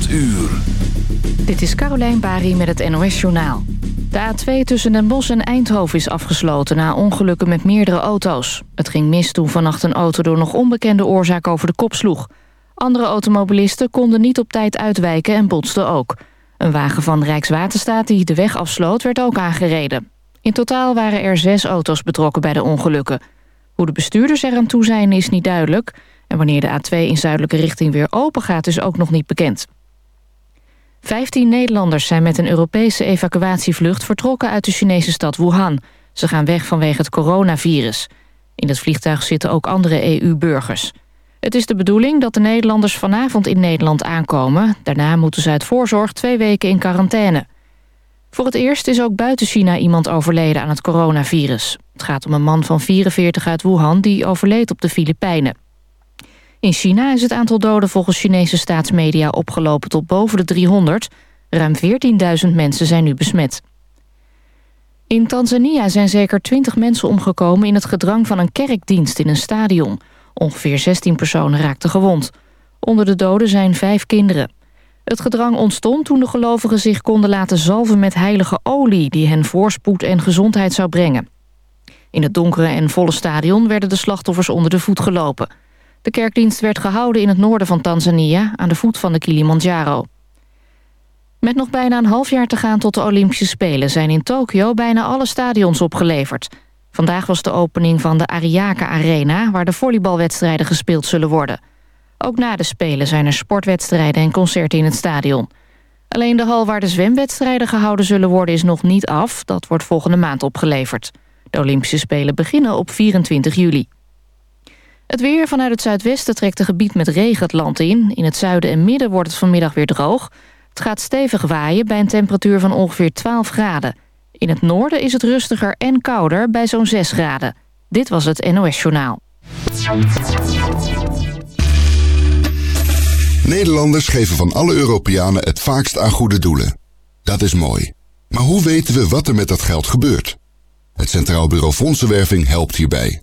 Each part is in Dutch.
8 uur. Dit is Carolijn Bari met het NOS Journaal. De A2 tussen Den Bosch en Eindhoven is afgesloten na ongelukken met meerdere auto's. Het ging mis toen vannacht een auto door nog onbekende oorzaak over de kop sloeg. Andere automobilisten konden niet op tijd uitwijken en botsten ook. Een wagen van Rijkswaterstaat die de weg afsloot werd ook aangereden. In totaal waren er zes auto's betrokken bij de ongelukken. Hoe de bestuurders er aan toe zijn is niet duidelijk... en wanneer de A2 in zuidelijke richting weer open gaat is ook nog niet bekend. Vijftien Nederlanders zijn met een Europese evacuatievlucht... vertrokken uit de Chinese stad Wuhan. Ze gaan weg vanwege het coronavirus. In het vliegtuig zitten ook andere EU-burgers. Het is de bedoeling dat de Nederlanders vanavond in Nederland aankomen. Daarna moeten ze uit voorzorg twee weken in quarantaine. Voor het eerst is ook buiten China iemand overleden aan het coronavirus. Het gaat om een man van 44 uit Wuhan die overleed op de Filipijnen. In China is het aantal doden volgens Chinese staatsmedia opgelopen tot boven de 300. Ruim 14.000 mensen zijn nu besmet. In Tanzania zijn zeker 20 mensen omgekomen in het gedrang van een kerkdienst in een stadion. Ongeveer 16 personen raakten gewond. Onder de doden zijn vijf kinderen. Het gedrang ontstond toen de gelovigen zich konden laten zalven met heilige olie... die hen voorspoed en gezondheid zou brengen. In het donkere en volle stadion werden de slachtoffers onder de voet gelopen. De kerkdienst werd gehouden in het noorden van Tanzania... aan de voet van de Kilimanjaro. Met nog bijna een half jaar te gaan tot de Olympische Spelen... zijn in Tokio bijna alle stadions opgeleverd. Vandaag was de opening van de Ariake Arena... waar de volleybalwedstrijden gespeeld zullen worden... Ook na de Spelen zijn er sportwedstrijden en concerten in het stadion. Alleen de hal waar de zwemwedstrijden gehouden zullen worden is nog niet af. Dat wordt volgende maand opgeleverd. De Olympische Spelen beginnen op 24 juli. Het weer vanuit het zuidwesten trekt een gebied met regen het land in. In het zuiden en midden wordt het vanmiddag weer droog. Het gaat stevig waaien bij een temperatuur van ongeveer 12 graden. In het noorden is het rustiger en kouder bij zo'n 6 graden. Dit was het NOS Journaal. Nederlanders geven van alle Europeanen het vaakst aan goede doelen. Dat is mooi. Maar hoe weten we wat er met dat geld gebeurt? Het Centraal Bureau Fondsenwerving helpt hierbij.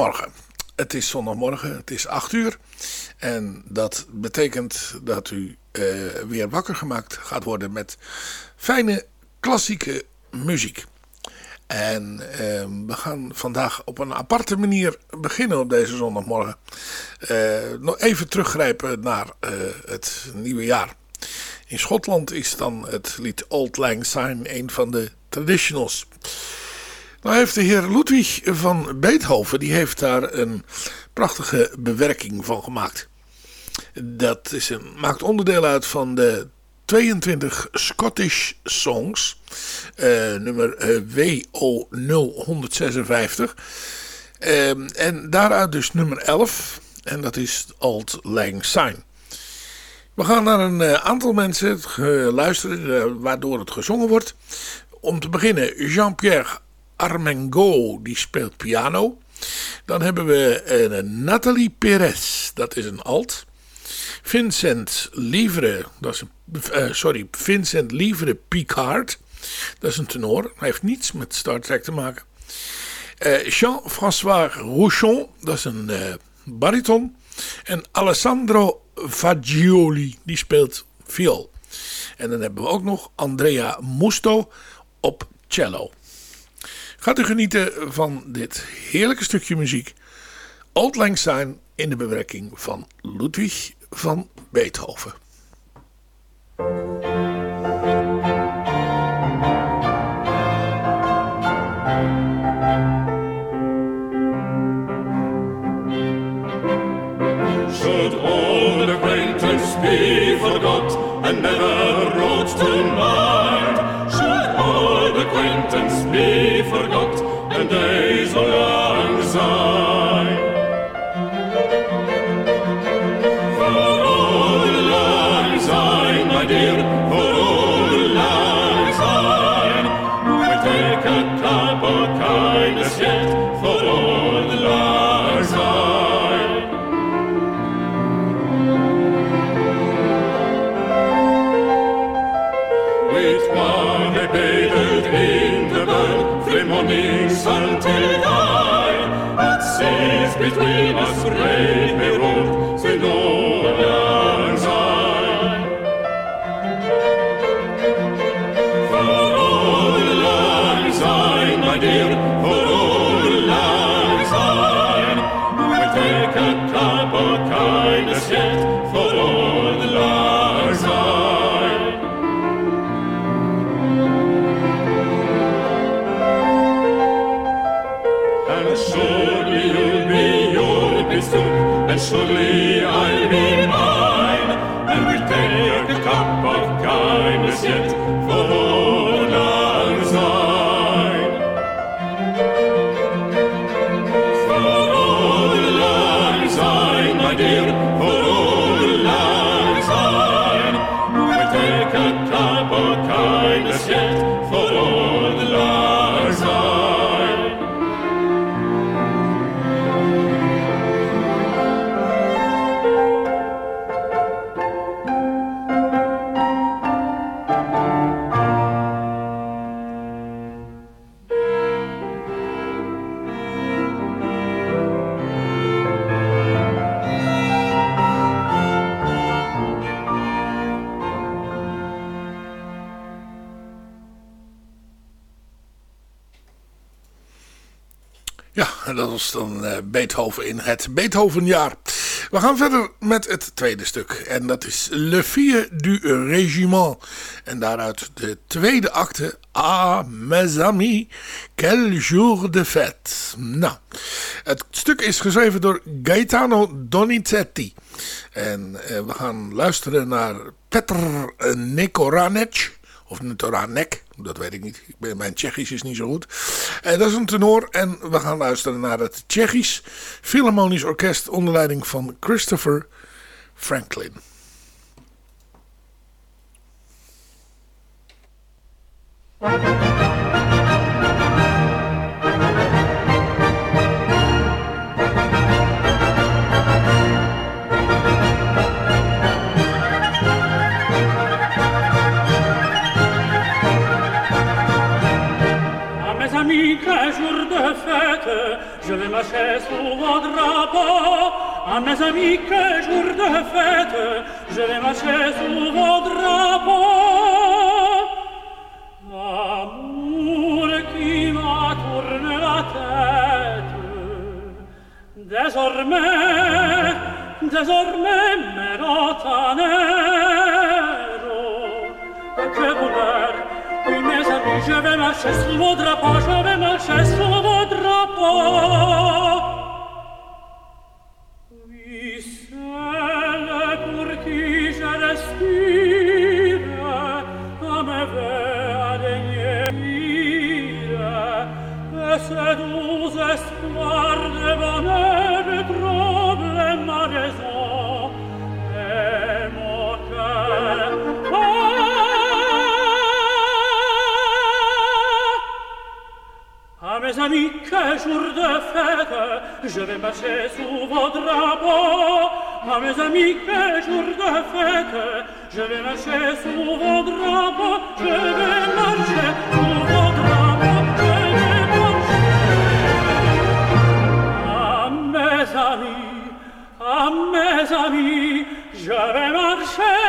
Goedemorgen. Het is zondagmorgen, het is 8 uur. En dat betekent dat u uh, weer wakker gemaakt gaat worden met fijne klassieke muziek. En uh, we gaan vandaag op een aparte manier beginnen op deze zondagmorgen. Uh, nog even teruggrijpen naar het nieuwe jaar. In Schotland is dan het lied Old Lang Syne een van de traditionals. Nou heeft de heer Ludwig van Beethoven, die heeft daar een prachtige bewerking van gemaakt. Dat is een, maakt onderdeel uit van de 22 Scottish Songs, uh, nummer uh, WO0156. Uh, en daaruit dus nummer 11, en dat is Old Lang Syne. We gaan naar een uh, aantal mensen luisteren waardoor het gezongen wordt. Om te beginnen Jean-Pierre Armengo, die speelt piano. Dan hebben we uh, Nathalie Perez, dat is een alt. Vincent Livre, dat is uh, sorry, Vincent Livre Picard, dat is een tenor. Hij heeft niets met Star Trek te maken. Uh, Jean-François Rouchon, dat is een bariton. En Alessandro Fagioli, die speelt viool. En dan hebben we ook nog Andrea Musto op cello. Gaat u genieten van dit heerlijke stukje muziek. Old Lang Syne in de bewerking van Ludwig van Beethoven. Ja, dat was dan eh, Beethoven in het Beethovenjaar. We gaan verder met het tweede stuk. En dat is Le Fille du Régiment. En daaruit de tweede acte. Ah, mes amis, quel jour de fête. Nou, het stuk is geschreven door Gaetano Donizetti. En eh, we gaan luisteren naar Petr Nekoranec. Of Netoranek, dat weet ik niet. Ik ben, mijn Tsjechisch is niet zo goed. En dat is een tenor. En we gaan luisteren naar het Tsjechisch Philharmonisch Orkest onder leiding van Christopher Franklin. Quel jour de fête, je vais marcher sous vos drapeaux. À mes amis, jour de fête, je vais marcher sous vos drapeaux. L'amour qui m'a tourné la tête, désormais, désormais me tanero. Que oui, Że we nasze słowo drapa, że we nasze słowo drapa. Vi se le qui je je vais marcher sous vos drapeaux. À mes amis, quel jour de fête, je vais marcher sous vos drapeaux, je vais marcher sous vos drapeaux, je vais marcher. À mes amis, à mes amis, je vais marcher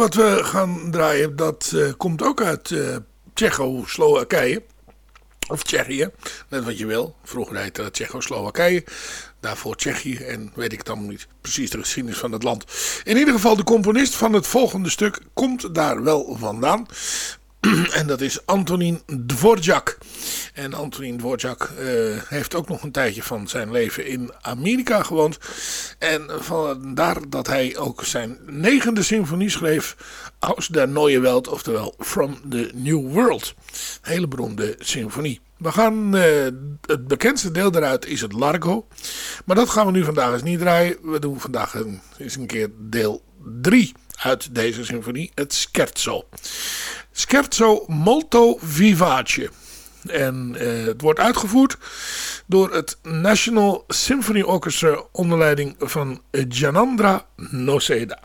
wat we gaan draaien, dat uh, komt ook uit uh, Tsjechoslowakije. Of Tsjechië, net wat je wil. Vroeger heette het Tsjechoslowakije. Daarvoor Tsjechië en weet ik allemaal niet. Precies de geschiedenis van het land. In ieder geval de componist van het volgende stuk komt daar wel vandaan. en dat is Antonin Dvorak. En Antonin Dvorak uh, heeft ook nog een tijdje van zijn leven in Amerika gewoond. En vandaar dat hij ook zijn negende symfonie schreef. Aus der Neue Welt, oftewel From the New World. Hele beroemde symfonie. We gaan, uh, het bekendste deel daaruit is het Largo. Maar dat gaan we nu vandaag eens niet draaien. We doen vandaag een, eens een keer deel 3 uit deze symfonie, het Scherzo. Scherzo molto vivace. En uh, het wordt uitgevoerd door het National Symphony Orchestra onder leiding van Gianandra Noceda.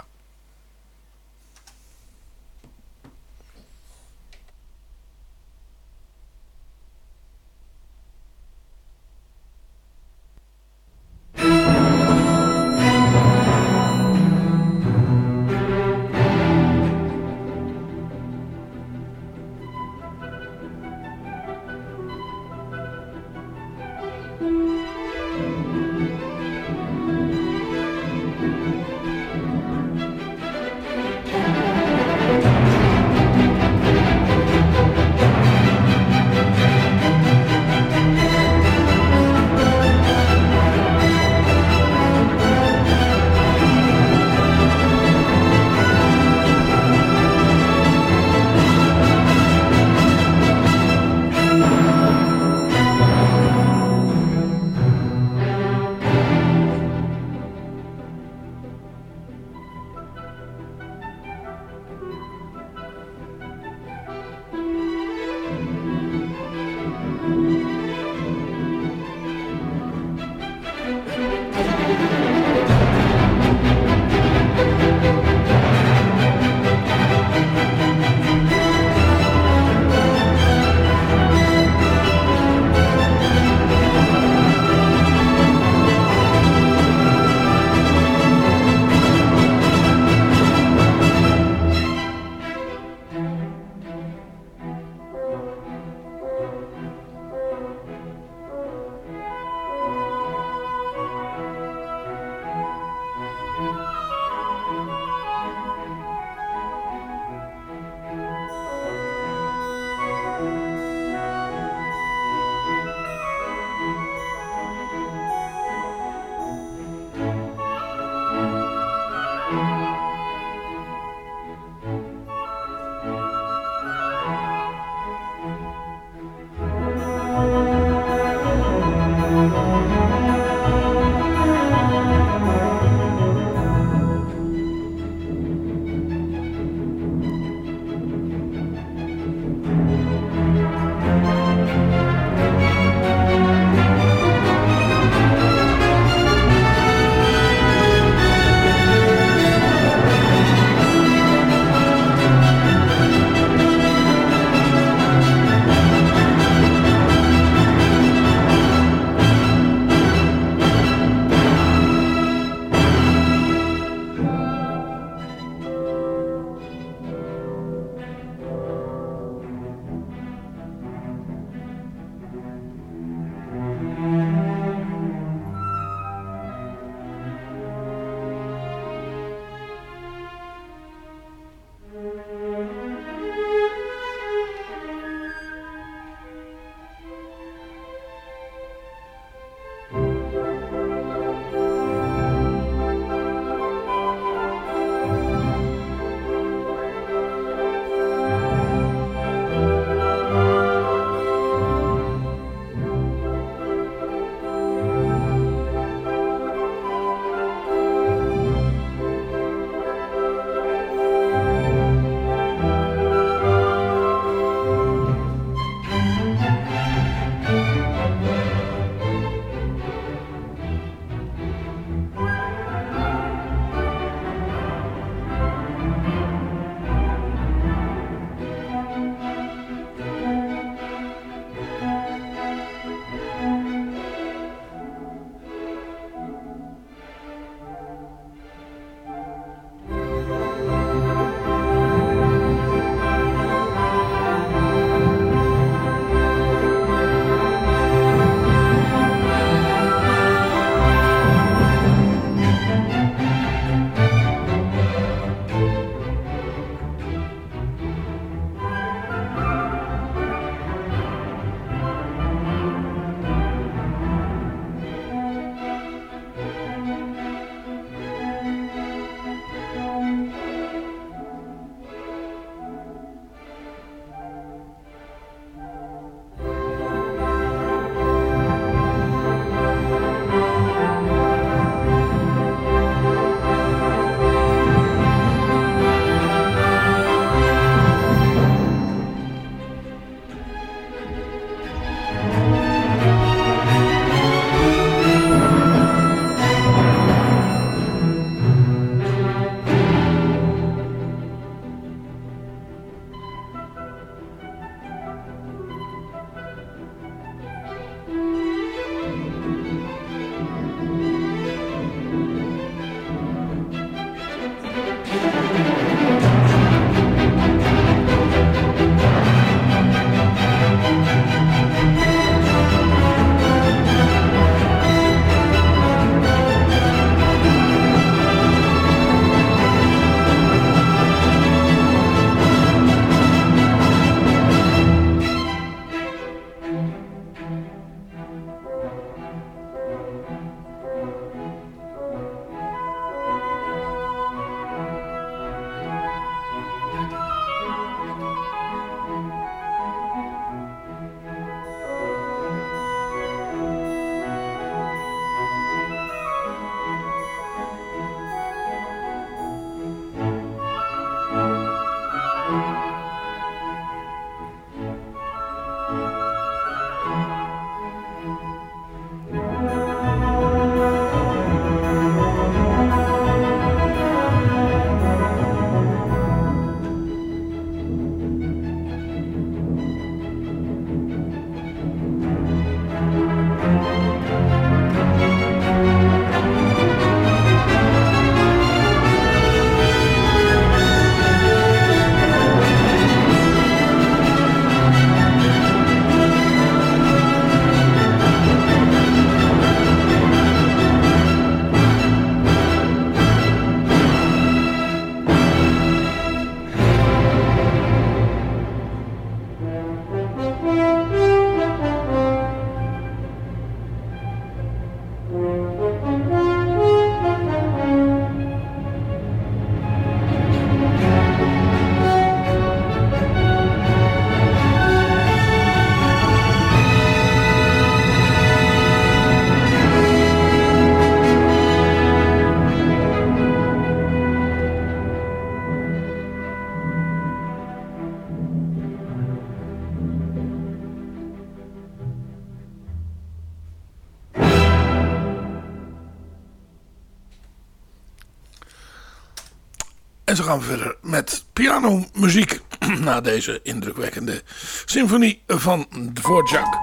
Gaan we verder met pianomuziek na deze indrukwekkende symfonie van Dvorak.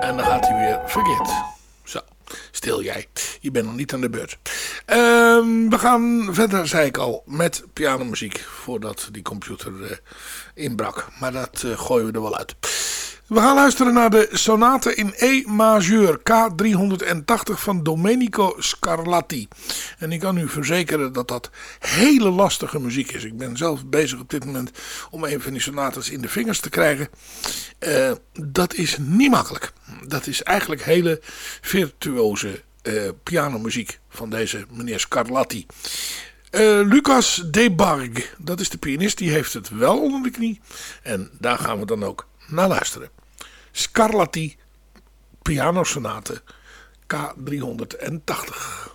En dan gaat hij weer verkeerd. Zo, stil jij. Je bent nog niet aan de beurt. Ehm, we gaan verder, zei ik al, met pianomuziek. Voordat die computer uh, inbrak. Maar dat uh, gooien we er wel uit. We gaan luisteren naar de sonate in E majeur K380 van Domenico Scarlatti. En ik kan u verzekeren dat dat hele lastige muziek is. Ik ben zelf bezig op dit moment om een van die sonates in de vingers te krijgen. Uh, dat is niet makkelijk. Dat is eigenlijk hele virtuoze uh, pianomuziek van deze meneer Scarlatti. Uh, Lucas Debarg, dat is de pianist, die heeft het wel onder de knie. En daar gaan we dan ook naar luisteren. Scarlatti pianosonate K380.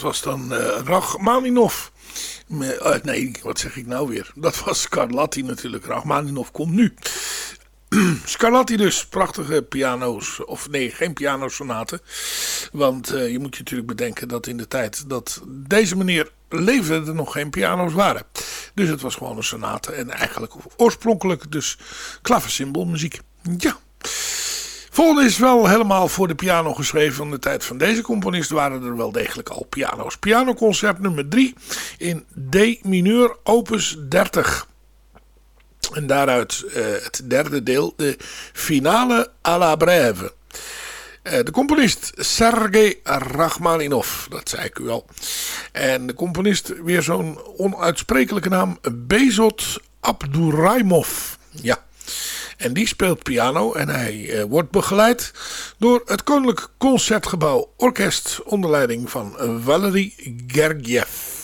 was dan uh, Rachmaninov. Uh, nee, wat zeg ik nou weer? Dat was Scarlatti natuurlijk. Rachmaninov komt nu. Scarlatti dus, prachtige piano's. Of nee, geen pianosonaten. Want uh, je moet je natuurlijk bedenken dat in de tijd dat deze meneer leefde er nog geen piano's waren. Dus het was gewoon een sonate. En eigenlijk oorspronkelijk dus klavensymbolmuziek. Ja. Volgende is wel helemaal voor de piano geschreven. Van de tijd van deze componist waren er wel degelijk al piano's. Pianoconcert nummer 3 in D mineur opus 30. En daaruit uh, het derde deel, de finale à la brève. Uh, de componist Sergei Rachmaninov, dat zei ik u al. En de componist, weer zo'n onuitsprekelijke naam, Bezot Abduraimov. Ja. En die speelt piano en hij eh, wordt begeleid door het Koninklijk Concertgebouw Orkest onder leiding van Valery Gergiev.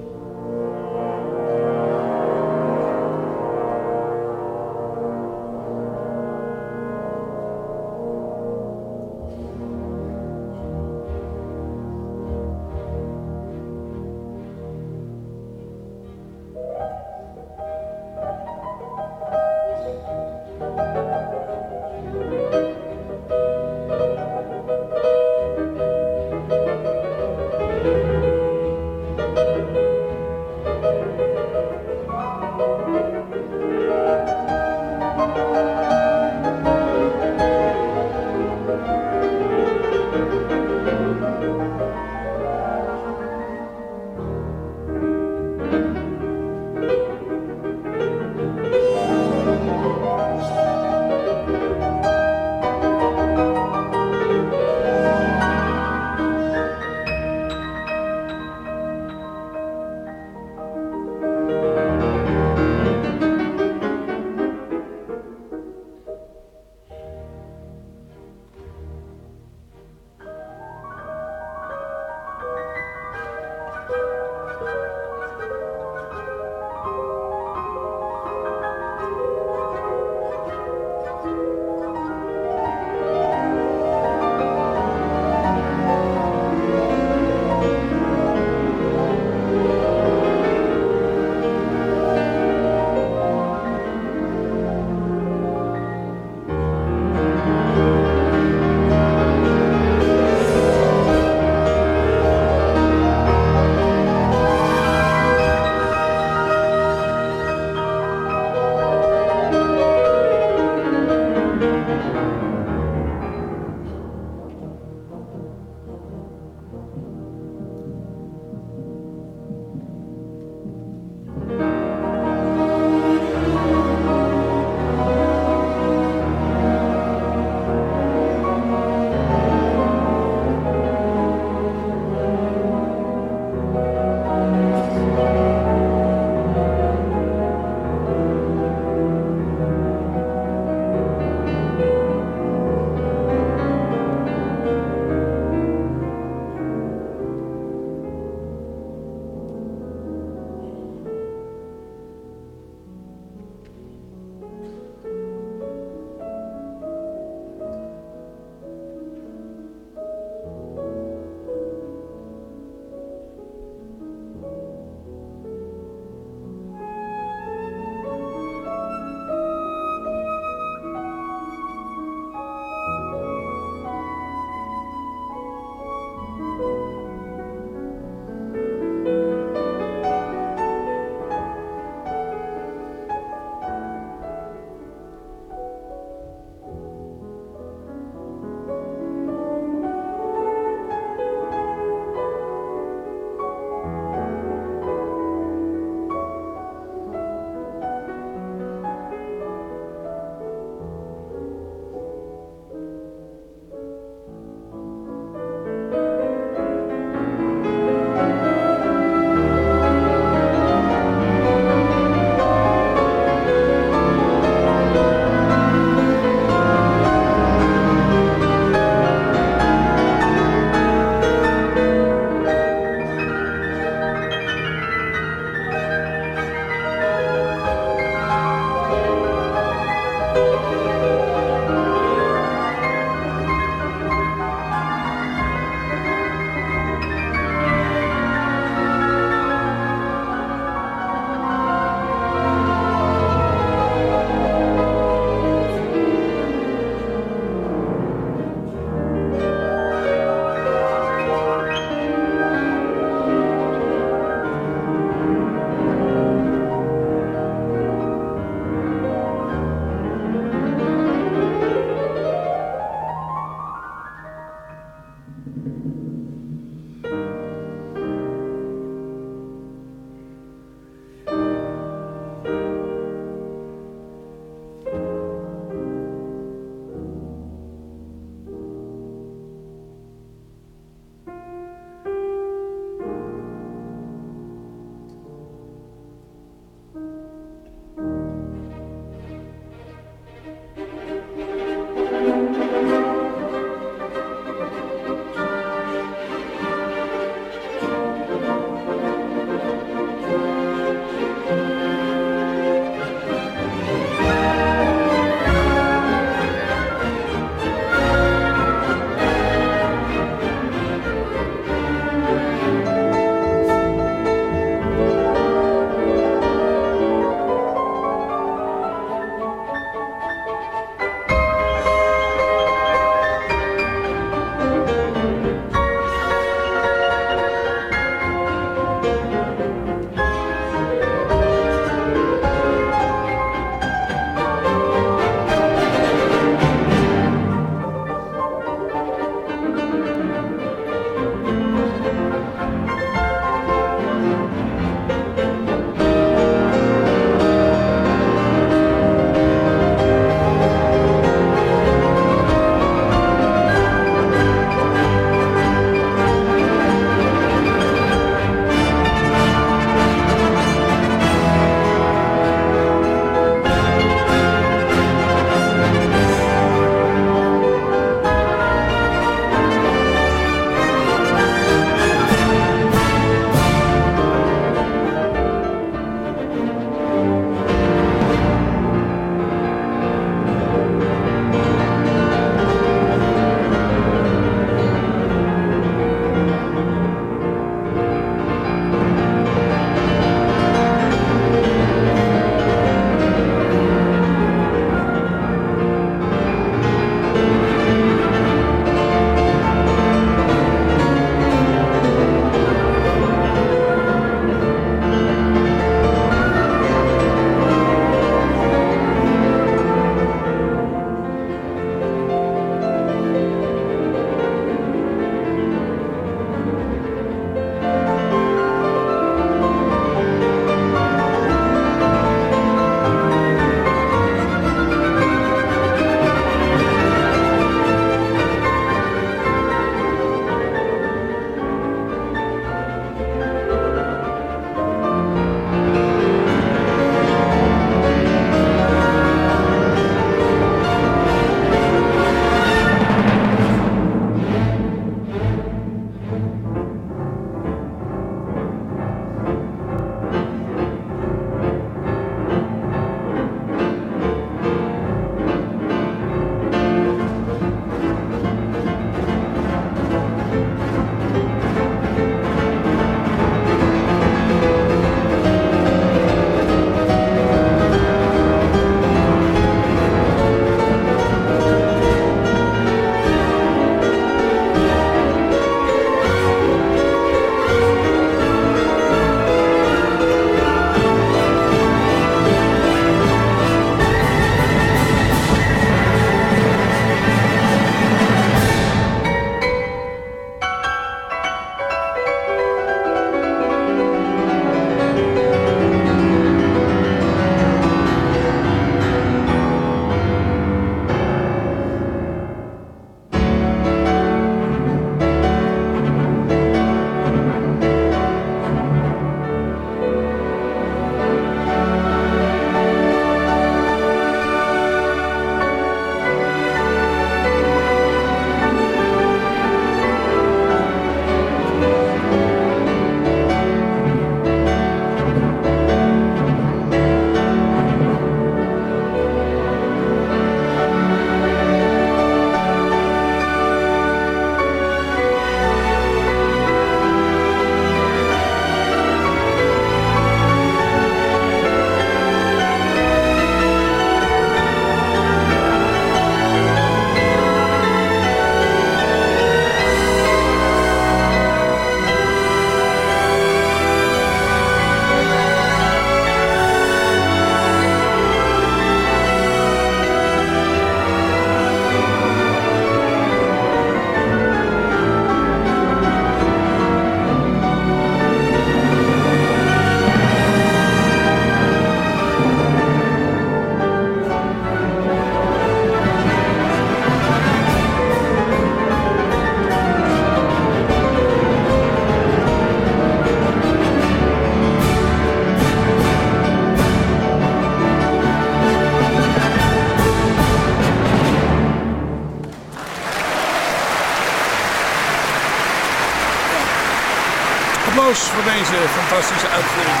Fantastische uitvoering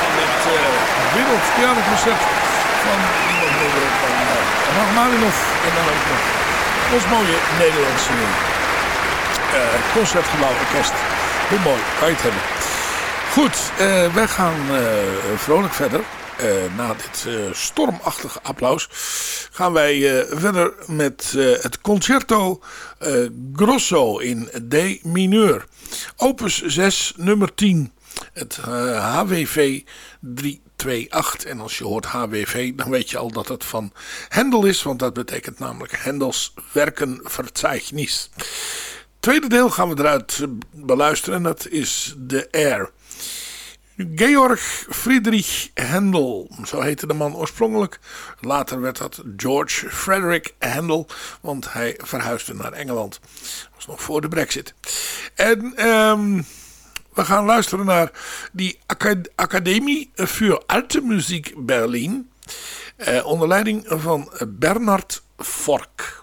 van dit uh, wereldpianoconcert van niemand minder dan uh, Rachmaninoff en dan ook nog ons mooie Nederlandse uh, concertgebouw orkest. Hoe mooi kan je het hebben. Goed, uh, wij gaan vrolijk verder. na dit stormachtige applaus gaan wij verder met het concerto Grosso in D mineur. Opus 6, nummer 10. Het HWV 328. En als je hoort HWV, dan weet je al dat het van Hendel is. Want dat betekent namelijk Hendels Werkenverzeichnis. Tweede deel gaan we eruit beluisteren. En dat is de Air. Georg Friedrich Handel, zo heette de man oorspronkelijk. Later werd dat George Frederick Handel, want hij verhuisde naar Engeland. Dat was nog voor de brexit. En um, we gaan luisteren naar die Academie voor Alte Muziek Berlin. Eh, onder leiding van Bernard Fork.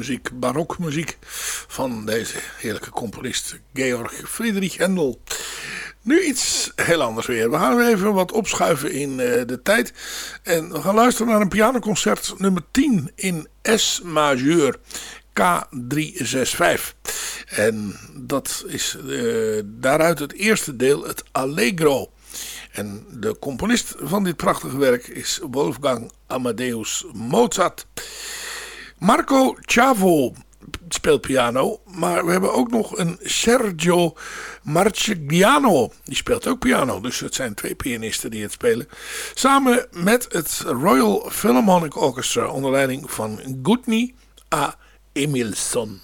Muziek, barokmuziek van deze heerlijke componist Georg Friedrich Händel. Nu iets heel anders weer. We gaan even wat opschuiven in uh, de tijd. En we gaan luisteren naar een pianoconcert nummer 10 in S majeur. K365. En dat is uh, daaruit het eerste deel, het Allegro. En de componist van dit prachtige werk is Wolfgang Amadeus Mozart. Marco Chavo speelt piano. Maar we hebben ook nog een Sergio Marcigliano. Die speelt ook piano. Dus het zijn twee pianisten die het spelen. Samen met het Royal Philharmonic Orchestra onder leiding van Gudni A. Emilsson.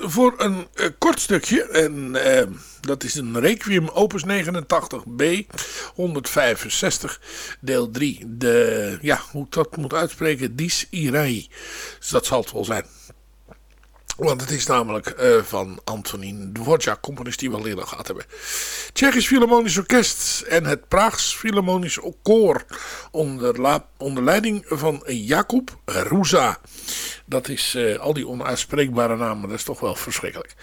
Voor een uh, kort stukje. En uh, dat is een Requiem Opus 89b 165 deel 3. De, ja, hoe ik dat moet uitspreken, Dis Irai. Dus dat zal het wel zijn. Want het is namelijk uh, van Antonin Dvorak, componist die we al eerder gehad hebben. Tsjechisch Philharmonisch Orkest en het Praags Philharmonisch Koor onder, onder leiding van Jakub Ruza. Dat is uh, al die onuitspreekbare namen, dat is toch wel verschrikkelijk.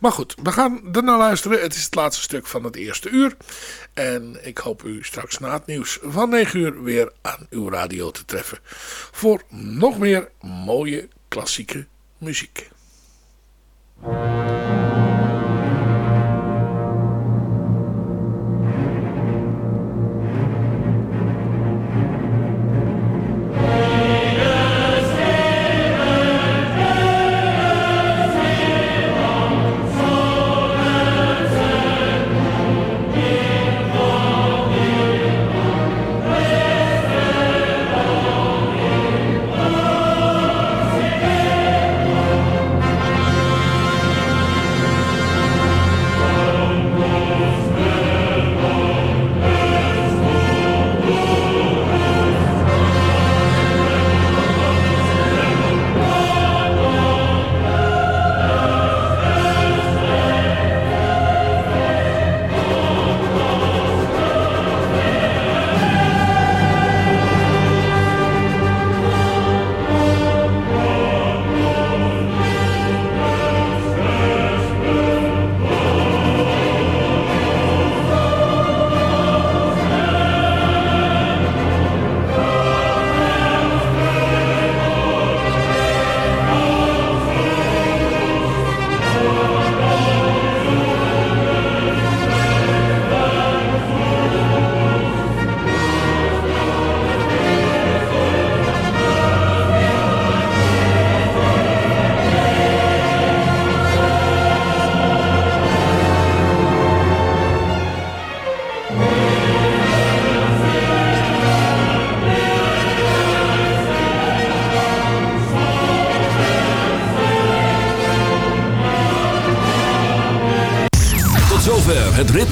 Maar goed, we gaan ernaar luisteren. Het is het laatste stuk van het eerste uur. En ik hoop u straks na het nieuws van 9 uur weer aan uw radio te treffen. Voor nog meer mooie klassieke muziek. Thank you.